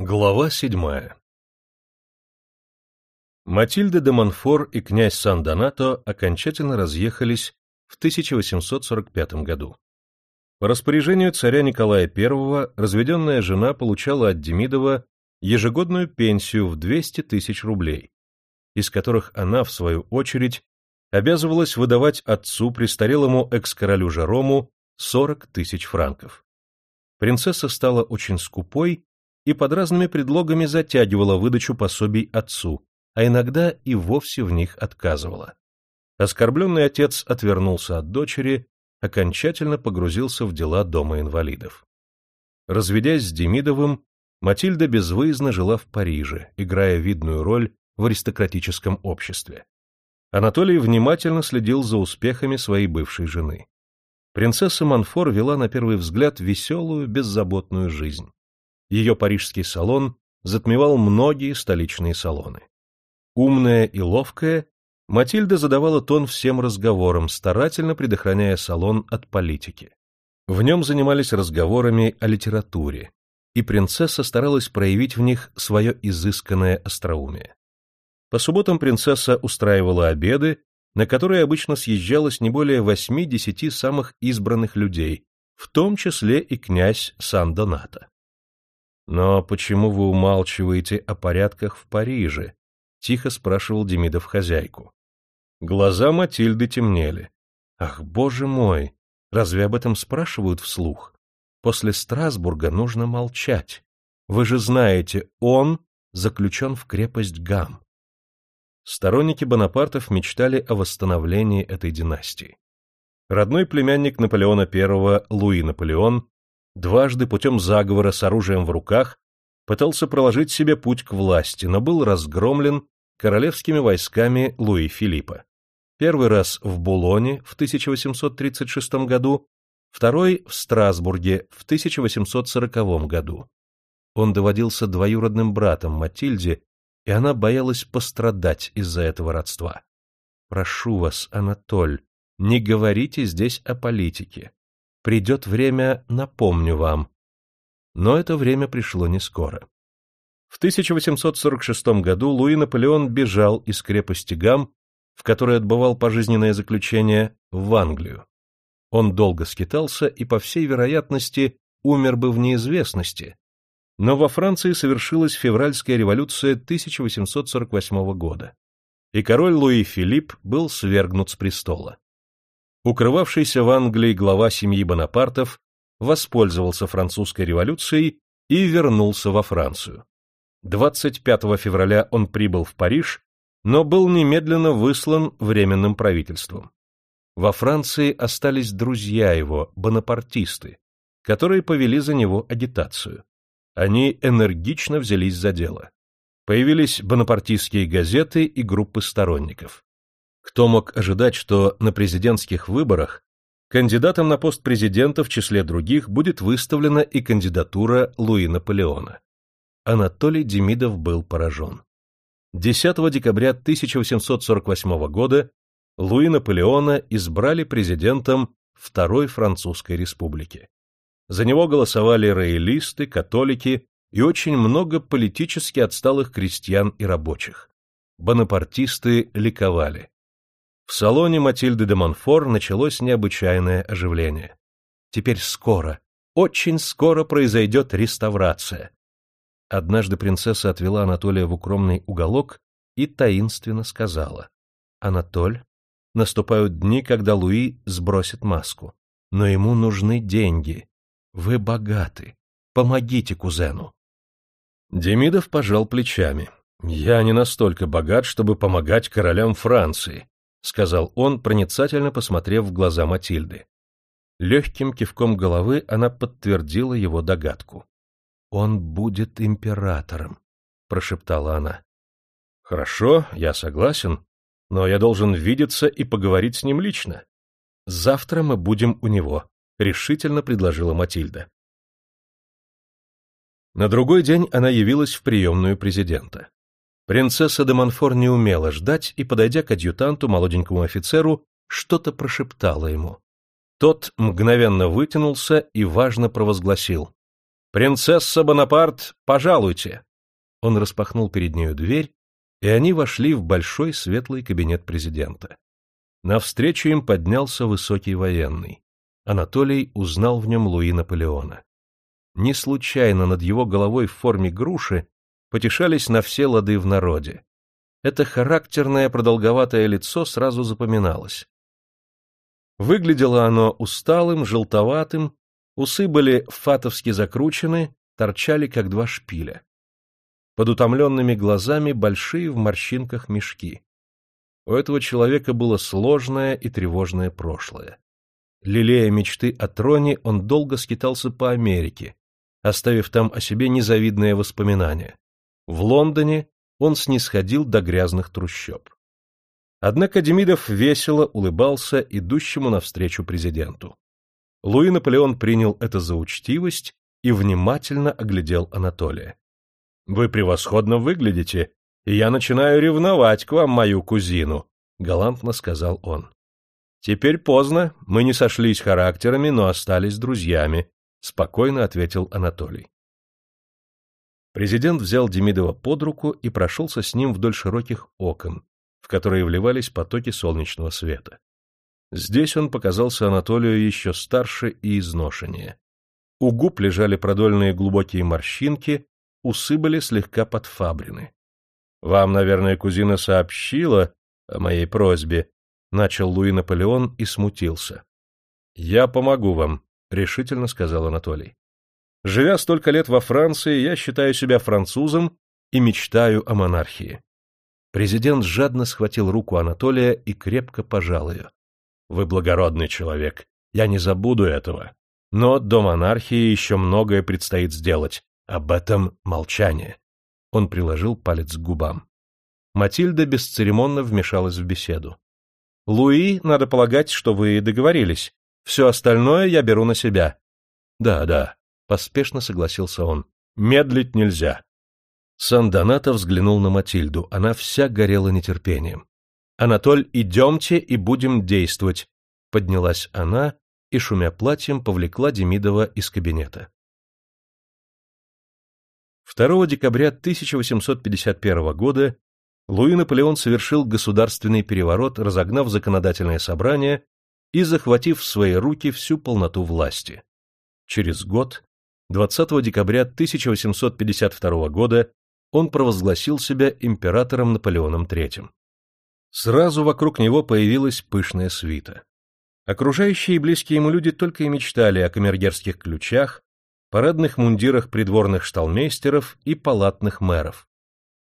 Глава седьмая Матильда де Монфор и князь Сан-Донато окончательно разъехались в 1845 году. По распоряжению царя Николая I разведенная жена получала от Демидова ежегодную пенсию в 200 тысяч рублей, из которых она, в свою очередь, обязывалась выдавать отцу престарелому экс-королю Жарому 40 тысяч франков. Принцесса стала очень скупой и под разными предлогами затягивала выдачу пособий отцу, а иногда и вовсе в них отказывала. Оскорбленный отец отвернулся от дочери, окончательно погрузился в дела дома инвалидов. Разведясь с Демидовым, Матильда безвыездно жила в Париже, играя видную роль в аристократическом обществе. Анатолий внимательно следил за успехами своей бывшей жены. Принцесса Монфор вела на первый взгляд веселую, беззаботную жизнь ее парижский салон затмевал многие столичные салоны. Умная и ловкая, Матильда задавала тон всем разговорам, старательно предохраняя салон от политики. В нем занимались разговорами о литературе, и принцесса старалась проявить в них свое изысканное остроумие. По субботам принцесса устраивала обеды, на которые обычно съезжалось не более восьми-десяти самых избранных людей, в том числе и князь Сан-Донато. «Но почему вы умалчиваете о порядках в Париже?» — тихо спрашивал Демидов хозяйку. Глаза Матильды темнели. «Ах, боже мой! Разве об этом спрашивают вслух? После Страсбурга нужно молчать. Вы же знаете, он заключен в крепость Гам». Сторонники Бонапартов мечтали о восстановлении этой династии. Родной племянник Наполеона I, Луи Наполеон, дважды путем заговора с оружием в руках пытался проложить себе путь к власти, но был разгромлен королевскими войсками Луи Филиппа. Первый раз в Булоне в 1836 году, второй в Страсбурге в 1840 году. Он доводился двоюродным братом Матильде, и она боялась пострадать из-за этого родства. «Прошу вас, Анатоль, не говорите здесь о политике. Придет время, напомню вам. Но это время пришло не скоро. В 1846 году Луи Наполеон бежал из крепости Гам, в которой отбывал пожизненное заключение, в Англию. Он долго скитался и, по всей вероятности, умер бы в неизвестности, но во Франции совершилась февральская революция 1848 года, и король Луи Филипп был свергнут с престола. Укрывавшийся в Англии глава семьи Бонапартов воспользовался французской революцией и вернулся во Францию. 25 февраля он прибыл в Париж, но был немедленно выслан Временным правительством. Во Франции остались друзья его, бонапартисты, которые повели за него агитацию. Они энергично взялись за дело. Появились бонапартистские газеты и группы сторонников. Кто мог ожидать, что на президентских выборах кандидатом на пост президента в числе других будет выставлена и кандидатура Луи Наполеона? Анатолий Демидов был поражен. 10 декабря 1848 года Луи Наполеона избрали президентом Второй Французской Республики. За него голосовали роялисты, католики и очень много политически отсталых крестьян и рабочих. Бонапартисты ликовали. В салоне Матильды де Монфор началось необычайное оживление. Теперь скоро, очень скоро произойдет реставрация. Однажды принцесса отвела Анатолия в укромный уголок и таинственно сказала. «Анатоль, наступают дни, когда Луи сбросит маску. Но ему нужны деньги. Вы богаты. Помогите кузену». Демидов пожал плечами. «Я не настолько богат, чтобы помогать королям Франции. — сказал он, проницательно посмотрев в глаза Матильды. Легким кивком головы она подтвердила его догадку. «Он будет императором», — прошептала она. «Хорошо, я согласен, но я должен видеться и поговорить с ним лично. Завтра мы будем у него», — решительно предложила Матильда. На другой день она явилась в приемную президента. Принцесса де Монфор не умела ждать и, подойдя к адъютанту, молоденькому офицеру, что-то прошептала ему. Тот мгновенно вытянулся и важно провозгласил. «Принцесса Бонапарт, пожалуйте!» Он распахнул перед нею дверь, и они вошли в большой светлый кабинет президента. Навстречу им поднялся высокий военный. Анатолий узнал в нем Луи Наполеона. Не случайно над его головой в форме груши потешались на все лады в народе. Это характерное продолговатое лицо сразу запоминалось. Выглядело оно усталым, желтоватым, усы были фатовски закручены, торчали, как два шпиля. Под утомленными глазами большие в морщинках мешки. У этого человека было сложное и тревожное прошлое. Лелея мечты о троне, он долго скитался по Америке, оставив там о себе незавидные воспоминания. В Лондоне он снисходил до грязных трущоб. Однако Демидов весело улыбался идущему навстречу президенту. Луи Наполеон принял это за учтивость и внимательно оглядел Анатолия. — Вы превосходно выглядите, и я начинаю ревновать к вам мою кузину, — галантно сказал он. — Теперь поздно, мы не сошлись характерами, но остались друзьями, — спокойно ответил Анатолий. Президент взял Демидова под руку и прошелся с ним вдоль широких окон, в которые вливались потоки солнечного света. Здесь он показался Анатолию еще старше и изношеннее. У губ лежали продольные глубокие морщинки, усы были слегка подфабрены. — Вам, наверное, кузина сообщила о моей просьбе, — начал Луи Наполеон и смутился. — Я помогу вам, — решительно сказал Анатолий. Живя столько лет во Франции, я считаю себя французом и мечтаю о монархии. Президент жадно схватил руку Анатолия и крепко пожал ее. — Вы благородный человек, я не забуду этого. Но до монархии еще многое предстоит сделать. Об этом молчание. Он приложил палец к губам. Матильда бесцеремонно вмешалась в беседу. — Луи, надо полагать, что вы договорились. Все остальное я беру на себя. — Да, да, Поспешно согласился он. Медлить нельзя. Сан-Донато взглянул на Матильду. Она вся горела нетерпением. «Анатоль, идемте и будем действовать!» Поднялась она и, шумя платьем, повлекла Демидова из кабинета. 2 декабря 1851 года Луи Наполеон совершил государственный переворот, разогнав законодательное собрание и захватив в свои руки всю полноту власти. Через год 20 декабря 1852 года он провозгласил себя императором Наполеоном III. Сразу вокруг него появилась пышная свита. Окружающие и близкие ему люди только и мечтали о камергерских ключах, парадных мундирах придворных шталмейстеров и палатных мэров.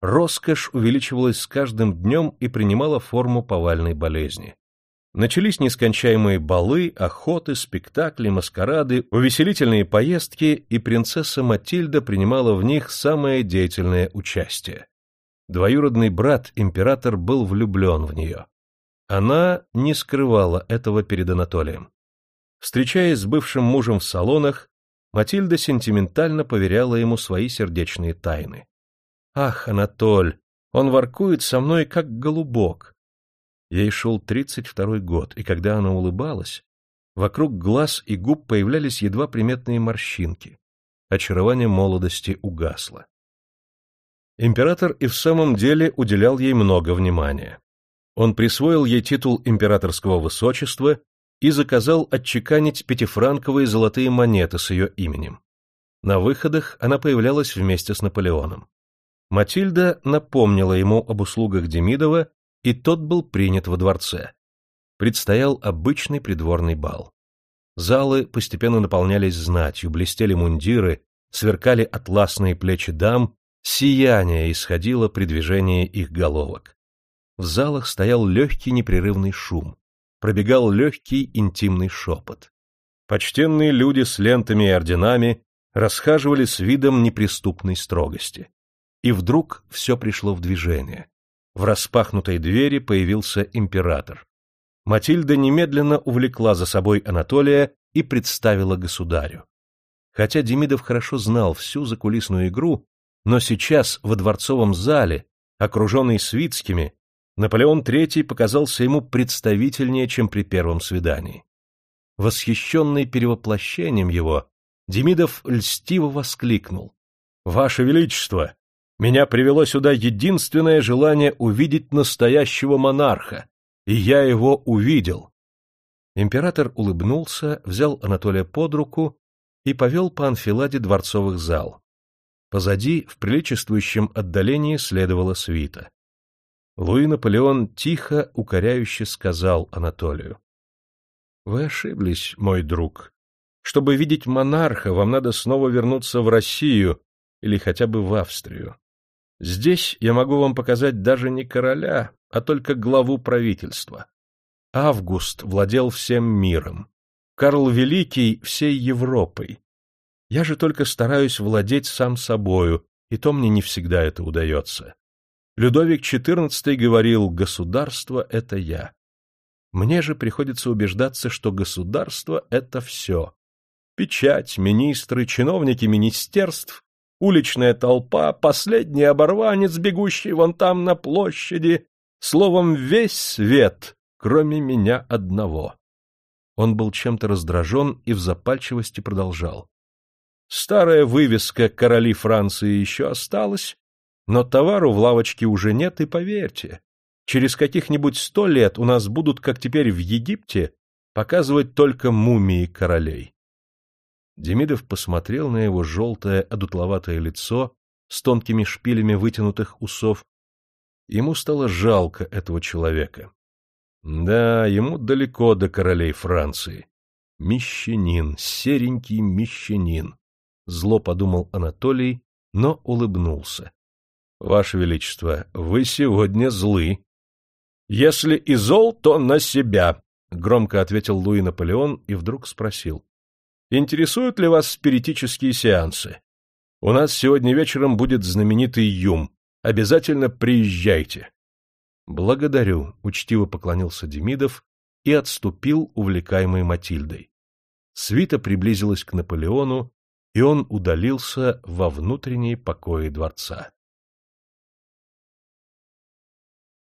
Роскошь увеличивалась с каждым днем и принимала форму повальной болезни. Начались нескончаемые балы, охоты, спектакли, маскарады, увеселительные поездки, и принцесса Матильда принимала в них самое деятельное участие. Двоюродный брат, император, был влюблен в нее. Она не скрывала этого перед Анатолием. Встречаясь с бывшим мужем в салонах, Матильда сентиментально поверяла ему свои сердечные тайны. «Ах, Анатоль, он воркует со мной, как голубок, Ей шел тридцать второй год, и когда она улыбалась, вокруг глаз и губ появлялись едва приметные морщинки. Очарование молодости угасло. Император и в самом деле уделял ей много внимания. Он присвоил ей титул императорского высочества и заказал отчеканить пятифранковые золотые монеты с ее именем. На выходах она появлялась вместе с Наполеоном. Матильда напомнила ему об услугах Демидова и тот был принят во дворце. Предстоял обычный придворный бал. Залы постепенно наполнялись знатью, блестели мундиры, сверкали атласные плечи дам, сияние исходило при движении их головок. В залах стоял легкий непрерывный шум, пробегал легкий интимный шепот. Почтенные люди с лентами и орденами расхаживали с видом неприступной строгости. И вдруг все пришло в движение. В распахнутой двери появился император. Матильда немедленно увлекла за собой Анатолия и представила государю. Хотя Демидов хорошо знал всю закулисную игру, но сейчас во дворцовом зале, окруженный свитскими, Наполеон III показался ему представительнее, чем при первом свидании. Восхищенный перевоплощением его, Демидов льстиво воскликнул. — Ваше Величество, меня привело сюда единственное желание увидеть настоящего монарха, и я его увидел. Император улыбнулся, взял Анатолия под руку и повел по анфиладе дворцовых зал. Позади, в приличествующем отдалении, следовала свита. Луи Наполеон тихо, укоряюще сказал Анатолию. — Вы ошиблись, мой друг. Чтобы видеть монарха, вам надо снова вернуться в Россию или хотя бы в Австрию. Здесь я могу вам показать даже не короля, а только главу правительства. Август владел всем миром. Карл Великий — всей Европой. Я же только стараюсь владеть сам собою, и то мне не всегда это удается. Людовик XIV говорил «государство — это я». Мне же приходится убеждаться, что государство — это все. Печать, министры, чиновники министерств, уличная толпа, последний оборванец, бегущий вон там на площади, словом, весь свет, кроме меня одного. Он был чем-то раздражен и в запальчивости продолжал. Старая вывеска «Короли Франции» еще осталась, но товару в лавочке уже нет, и поверьте, через каких-нибудь сто лет у нас будут, как теперь в Египте, показывать только мумии королей. Демидов посмотрел на его желтое, одутловатое лицо с тонкими шпилями вытянутых усов. Ему стало жалко этого человека. Да, ему далеко до королей Франции. Мещанин, серенький мещанин. Зло подумал Анатолий, но улыбнулся. — Ваше Величество, вы сегодня злы. — Если и зол, то на себя, — громко ответил Луи Наполеон и вдруг спросил. — Интересуют ли вас спиритические сеансы? У нас сегодня вечером будет знаменитый Юм. Обязательно приезжайте. Благодарю, учтиво поклонился Демидов и отступил, увлекаемый Матильдой. Свита приблизилась к Наполеону, и он удалился во внутренние покои дворца.